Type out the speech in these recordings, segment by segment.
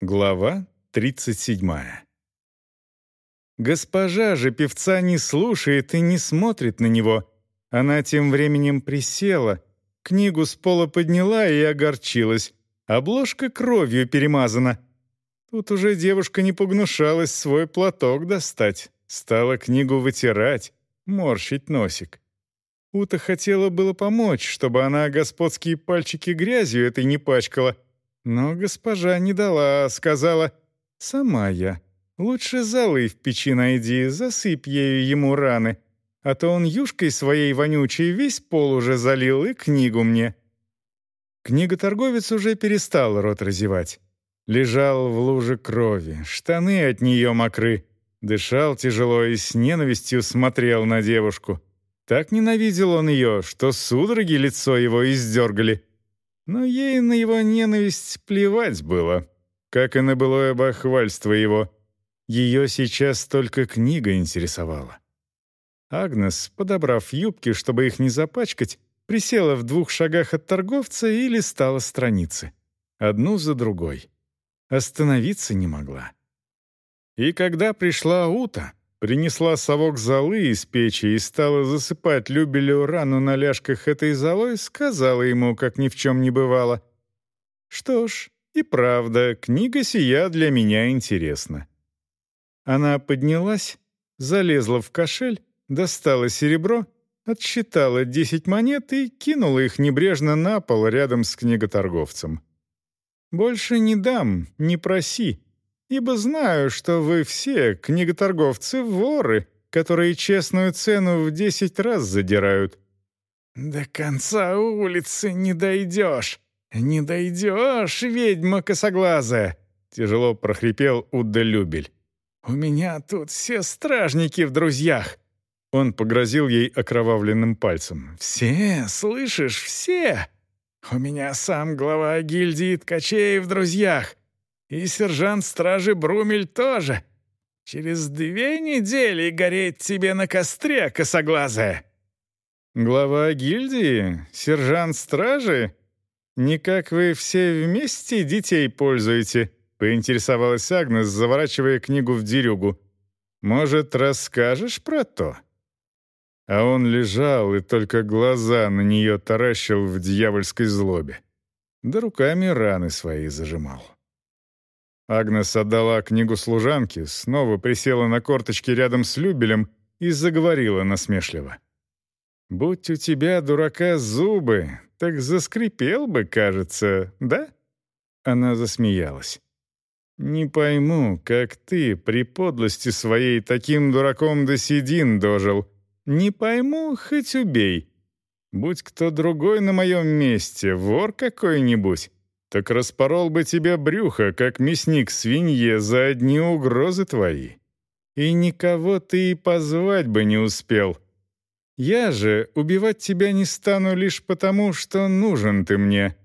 Глава 37. Госпожа же певца не слушает и не смотрит на него. Она тем временем присела, книгу с пола подняла и огорчилась. Обложка кровью перемазана. Тут уже девушка не погнушалась свой платок достать. Стала книгу вытирать, морщить носик. Ута хотела было помочь, чтобы она господские пальчики грязью этой не пачкала — но госпожа не дала, сказала, «Сама я. Лучше золы в печи найди, засыпь ею ему раны, а то он юшкой своей вонючей весь пол уже залил и книгу мне». Книготорговец уже перестал рот разевать. Лежал в луже крови, штаны от нее мокры, дышал тяжело и с ненавистью смотрел на девушку. Так ненавидел он ее, что судороги лицо его издергали — но ей на его ненависть плевать было, как и на былое бахвальство его. Ее сейчас только книга интересовала. Агнес, подобрав юбки, чтобы их не запачкать, присела в двух шагах от торговца и листала страницы. Одну за другой. Остановиться не могла. И когда пришла Ута, принесла совок золы из печи и стала засыпать Любелю рану на ляжках этой золой, сказала ему, как ни в чем не бывало. «Что ж, и правда, книга сия для меня интересна». Она поднялась, залезла в кошель, достала серебро, отсчитала десять монет и кинула их небрежно на пол рядом с книготорговцем. «Больше не дам, не проси», ибо знаю, что вы все, книготорговцы, воры, которые честную цену в десять раз задирают». «До конца улицы не дойдешь, не дойдешь, ведьма косоглазая!» Тяжело прохрипел Удда Любель. «У меня тут все стражники в друзьях!» Он погрозил ей окровавленным пальцем. «Все, слышишь, все! У меня сам глава гильдии ткачей в друзьях. И сержант стражи Брумель тоже. Через две недели гореть тебе на костре, косоглазая». «Глава гильдии? Сержант стражи? Никак вы все вместе детей пользуете?» — поинтересовалась Агнес, заворачивая книгу в дерюгу. «Может, расскажешь про то?» А он лежал и только глаза на нее таращил в дьявольской злобе. Да руками раны свои зажимал. Агнес отдала книгу служанке, снова присела на корточки рядом с Любелем и заговорила насмешливо. «Будь у тебя, дурака, зубы, так заскрипел бы, кажется, да?» Она засмеялась. «Не пойму, как ты при подлости своей таким дураком до седин дожил. Не пойму, хоть убей. Будь кто другой на моем месте, вор какой-нибудь, так распорол бы тебе брюхо, как мясник свинье, за одни угрозы твои. И никого ты и позвать бы не успел. Я же убивать тебя не стану лишь потому, что нужен ты мне».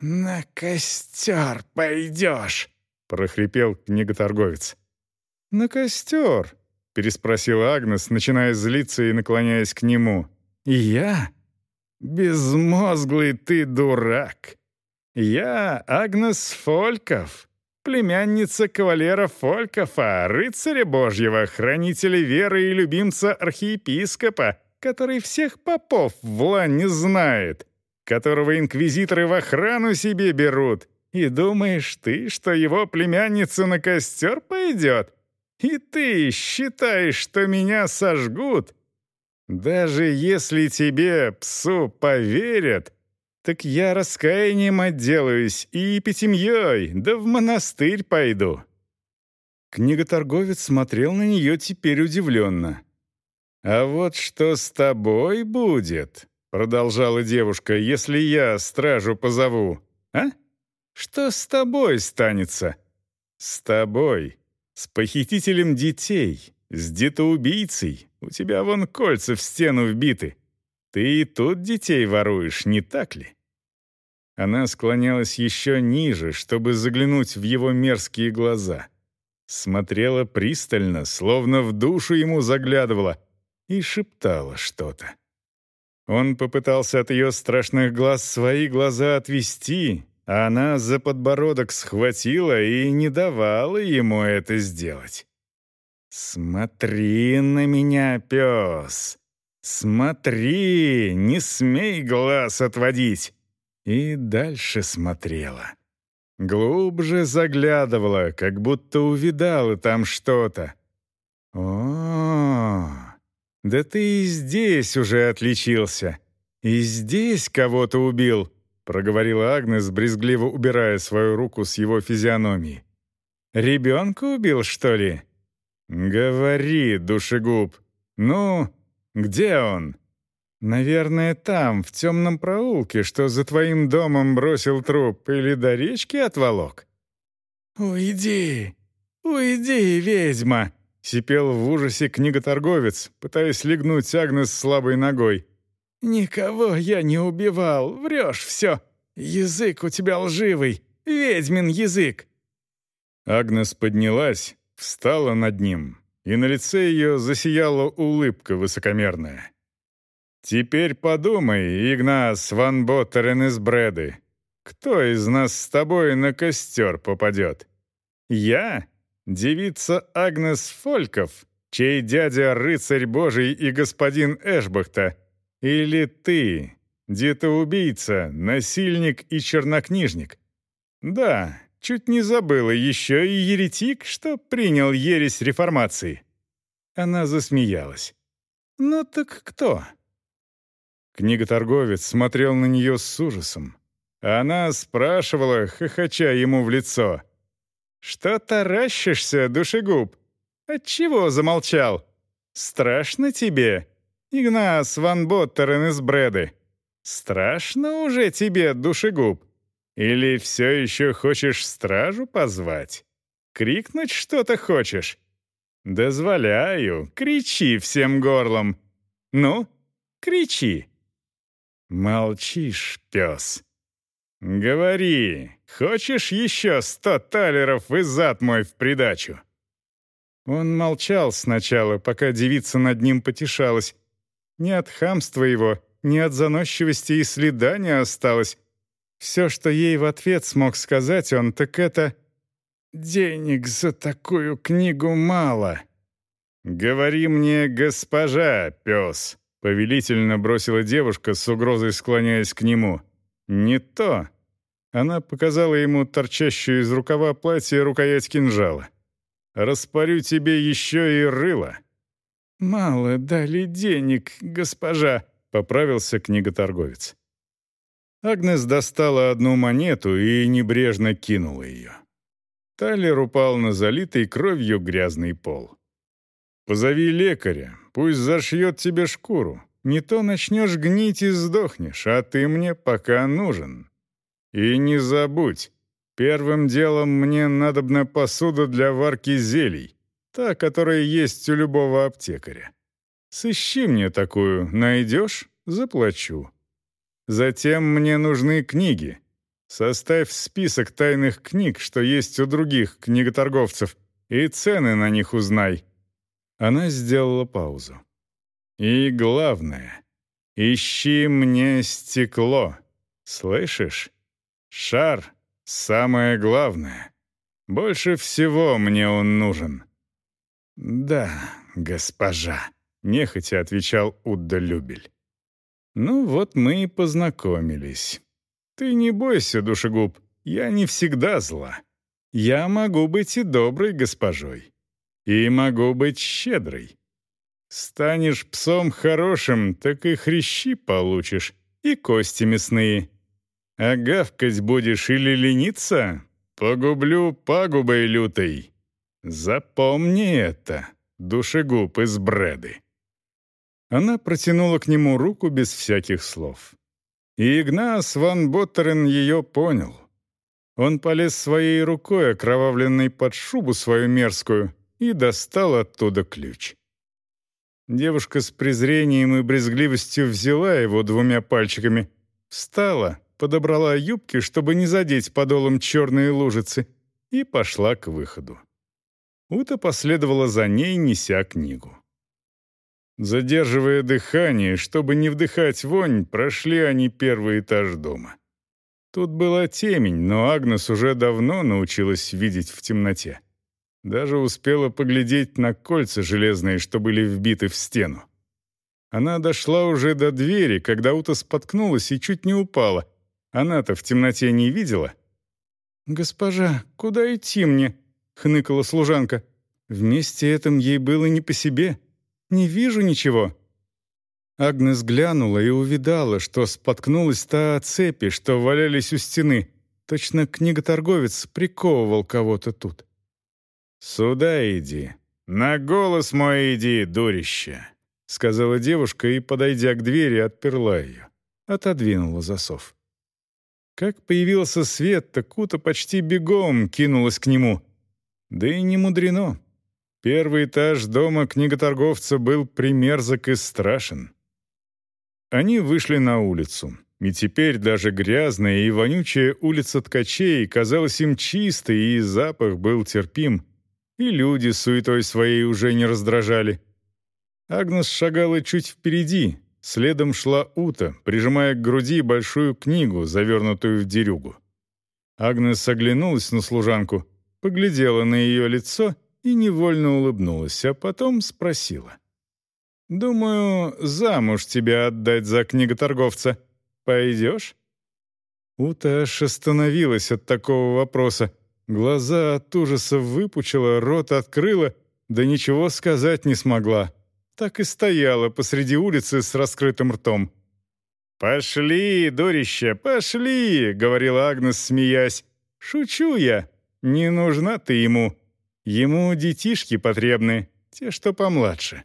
«На костер пойдешь», — прохрипел книготорговец. «На костер?» — переспросила Агнес, начиная злиться и наклоняясь к нему. «И я? Безмозглый ты дурак!» «Я Агнес Фольков, племянница кавалера Фолькова, рыцаря Божьего, хранителя веры и любимца архиепископа, который всех попов в лань знает, которого инквизиторы в охрану себе берут. И думаешь ты, что его племянница на костер пойдет? И ты считаешь, что меня сожгут? Даже если тебе, псу, поверят, так я раскаянием отделаюсь и пятимьей, да в монастырь пойду». Книготорговец смотрел на нее теперь удивленно. «А вот что с тобой будет?» — продолжала девушка, «если я стражу позову. А? Что с тобой станется?» «С тобой, с похитителем детей, с детоубийцей. У тебя вон кольца в стену вбиты. Ты и тут детей воруешь, не так ли?» Она склонялась еще ниже, чтобы заглянуть в его мерзкие глаза. Смотрела пристально, словно в душу ему заглядывала, и шептала что-то. Он попытался от ее страшных глаз свои глаза отвести, она за подбородок схватила и не давала ему это сделать. «Смотри на меня, пес! Смотри, не смей глаз отводить!» И дальше смотрела. Глубже заглядывала, как будто увидала там что-то. О, да ты и здесь уже отличился. И здесь кого-то убил, проговорила Агнес, брезгливо убирая свою руку с его физиономии. Ребенка убил, что ли? Говори, душегуб. Ну, где он? Наверное, там, в темном проулке, что за твоим домом бросил труп, или до речки отволок. Уйди, уйди, ведьма, сипел в ужасе книготорговец, пытаясь легнуть Агнес слабой ногой. «Никого я не убивал, врешь все. Язык у тебя лживый, ведьмин язык». Агнес поднялась, встала над ним, и на лице ее засияла улыбка высокомерная. «Теперь подумай, Игнас ван Боттерен из Бреды, кто из нас с тобой на костер попадет? Я? Девица Агнес Фольков, чей дядя рыцарь Божий и господин Эшбахта? Или ты, детоубийца, насильник и чернокнижник? Да, чуть не забыла, еще и еретик, что принял ересь реформации». Она засмеялась. «Ну так кто?» Книготорговец смотрел на нее с ужасом. Она спрашивала, хохоча ему в лицо. «Что таращишься, душегуб? Отчего замолчал? Страшно тебе, Игнас ван Боттерен из Бреды? Страшно уже тебе, душегуб? Или все еще хочешь стражу позвать? Крикнуть что-то хочешь? Дозволяю, кричи всем горлом. Ну, кричи!» «Молчишь, пес. Говори, хочешь еще сто талеров и зад мой в придачу?» Он молчал сначала, пока девица над ним потешалась. Ни от хамства его, ни от заносчивости и следа не осталось. Все, что ей в ответ смог сказать он, так это «Денег за такую книгу мало». «Говори мне, госпожа, пес», Повелительно бросила девушка, с угрозой склоняясь к нему. «Не то!» Она показала ему торчащую из рукава платья рукоять кинжала. «Распорю тебе еще и рыло!» «Мало дали денег, госпожа», — поправился книготорговец. Агнес достала одну монету и небрежно кинула ее. Талер упал на залитый кровью грязный пол. «Позови лекаря, пусть зашьет тебе шкуру. Не то начнешь гнить и сдохнешь, а ты мне пока нужен. И не забудь, первым делом мне надобна посуда для варки зелий, та, которая есть у любого аптекаря. Сыщи мне такую, найдешь — заплачу. Затем мне нужны книги. Составь список тайных книг, что есть у других книготорговцев, и цены на них узнай. Она сделала паузу. «И главное, ищи мне стекло. Слышишь? Шар — самое главное. Больше всего мне он нужен». «Да, госпожа», — нехотя отвечал Удда Любель. «Ну вот мы и познакомились. Ты не бойся, душегуб, я не всегда зла. Я могу быть и доброй госпожой. И могу быть щедрой. Станешь псом хорошим, так и хрящи получишь, и кости мясные. А гавкать будешь или лениться, погублю пагубой лютой. Запомни это, душегуб из бреды. Она протянула к нему руку без всяких слов. И Игнас ван Боттерен ее понял. Он полез своей рукой, окровавленной под шубу свою мерзкую, и достал оттуда ключ. Девушка с презрением и брезгливостью взяла его двумя пальчиками, встала, подобрала юбки, чтобы не задеть подолом черные лужицы, и пошла к выходу. Ута последовала за ней, неся книгу. Задерживая дыхание, чтобы не вдыхать вонь, прошли они первый этаж дома. Тут была темень, но Агнес уже давно научилась видеть в темноте. Даже успела поглядеть на кольца железные, что были вбиты в стену. Она дошла уже до двери, когда Ута споткнулась и чуть не упала. Она-то в темноте не видела. «Госпожа, куда идти мне?» — хныкала служанка. Вместе этом ей было не по себе. «Не вижу ничего». Агнес глянула и увидала, что споткнулась та цепи, что валялись у стены. Точно книготорговец приковывал кого-то тут. «Сюда иди. На голос мой иди, дурище!» — сказала девушка и, подойдя к двери, отперла ее. Отодвинула засов. Как появился свет, так Кута почти бегом кинулась к нему. Да и не мудрено. Первый этаж дома книготорговца был примерзок и страшен. Они вышли на улицу. И теперь даже грязная и вонючая улица ткачей казалась им чистой, и запах был терпим и люди суетой своей уже не раздражали. Агнес шагала чуть впереди, следом шла Ута, прижимая к груди большую книгу, завернутую в дерюгу. Агнес оглянулась на служанку, поглядела на ее лицо и невольно улыбнулась, а потом спросила. «Думаю, замуж тебя отдать за книготорговца. Пойдешь?» Ута аж остановилась от такого вопроса, Глаза от ужаса выпучила, рот открыла, да ничего сказать не смогла. Так и стояла посреди улицы с раскрытым ртом. «Пошли, дурище, пошли!» — говорила Агнес, смеясь. «Шучу я. Не нужна ты ему. Ему детишки потребны, те, что помладше».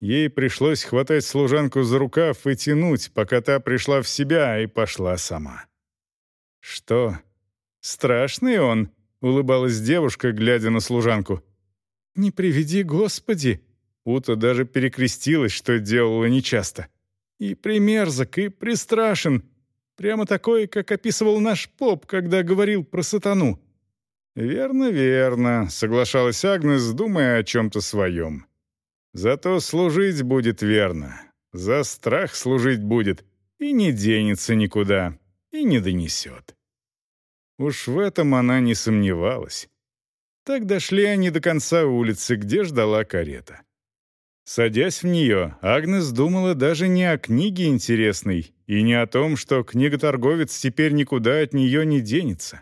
Ей пришлось хватать служанку за рукав и тянуть, пока та пришла в себя и пошла сама. «Что, «Страшный он», — улыбалась девушка, глядя на служанку. «Не приведи, Господи!» Ута даже перекрестилась, что делала нечасто. «И примерзок, и пристрашен. Прямо такой, как описывал наш поп, когда говорил про сатану». «Верно, верно», — соглашалась Агнес, думая о чем-то своем. «Зато служить будет верно. За страх служить будет. И не денется никуда, и не донесет». Уж в этом она не сомневалась. Так дошли они до конца улицы, где ждала карета. Садясь в нее, Агнес думала даже не о книге интересной и не о том, что книготорговец теперь никуда от нее не денется.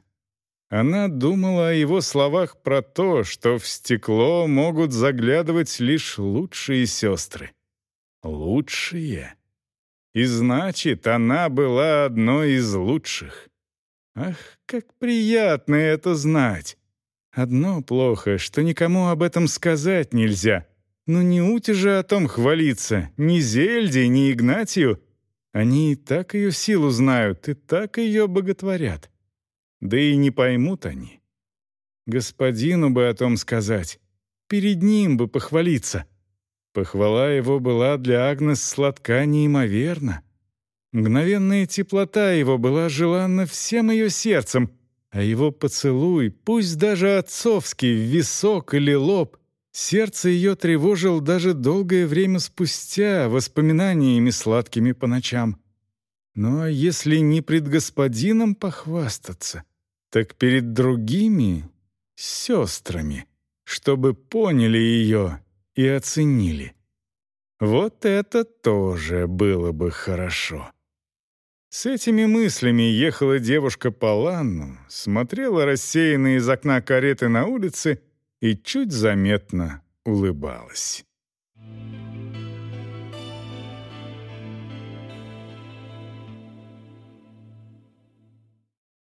Она думала о его словах про то, что в стекло могут заглядывать лишь лучшие сестры. Лучшие. И значит, она была одной из лучших. Ах, как приятно это знать! Одно плохо, что никому об этом сказать нельзя. Но не Уте же о том хвалиться, ни Зельде, ни Игнатию. Они и так ее силу знают, и так ее боготворят. Да и не поймут они. Господину бы о том сказать, перед ним бы похвалиться. Похвала его была для Агнес сладка неимоверно. Мгновенная теплота его была желанна всем ее сердцем, а его поцелуй, пусть даже отцовский, висок или лоб, сердце ее тревожил даже долгое время спустя воспоминаниями сладкими по ночам. Ну а если не пред господином похвастаться, так перед другими сестрами, чтобы поняли ее и оценили. Вот это тоже было бы хорошо. С этими мыслями ехала девушка по ланну, смотрела рассеянно из окна кареты на улице и чуть заметно улыбалась.